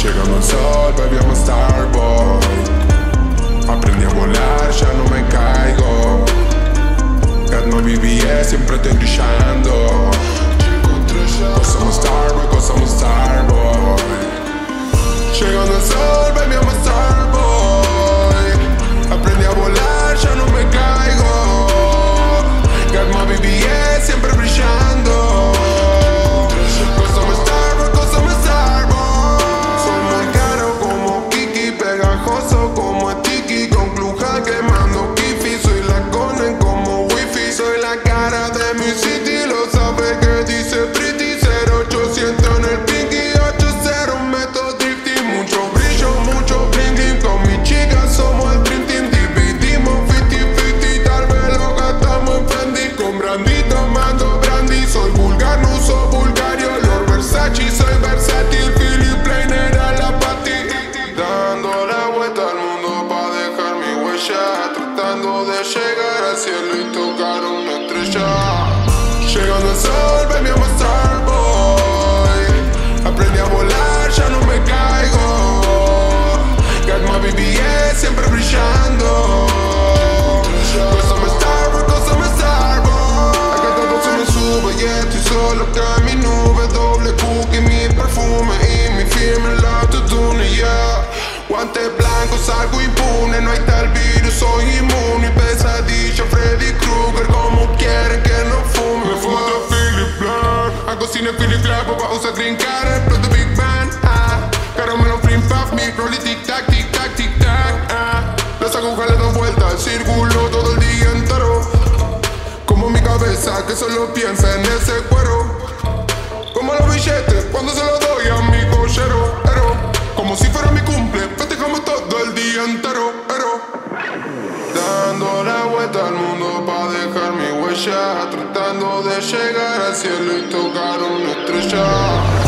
Chegando al sol, beviamo Starbucks Aprendí a volar, ya no me caigo Gatmo BBS, siempre estoy brillando Cosamos Starbucks, cosamos Starbucks de mi city. Lo sabe que dice pretty, 0800 en el pinky, 80 meto drifting. Mucho brillo, mucho bling con mi chica somos el dream. Dividimos 50-50, tal vez lo gastamos en Fendi. Con brandy tomando brandy, soy vulgar, no uso vulgario. Lord Versace, soy versátil, Philip Plain era la pati. Dando solo en mi nube. Doble cookie, mi perfume y mi firme en la autotune, yeah. Guantes blancos, algo impune, no hay tal virus, soy inmune. Pesadilla, Freddy Krueger, como quieren que no fume. Me fumo otro Philip Black, hago cine Philip Black, papá usa green card, exploto Big Bang, ah. Caramelo, flim, puff, mi rolly, tic tac, tic tac, tic tac, ah. Las agujas le dan vuelta al círculo todo el día entero. Como mi cabeza que solo piensa en ese tratando de llegar al cielo y tocar una estrella.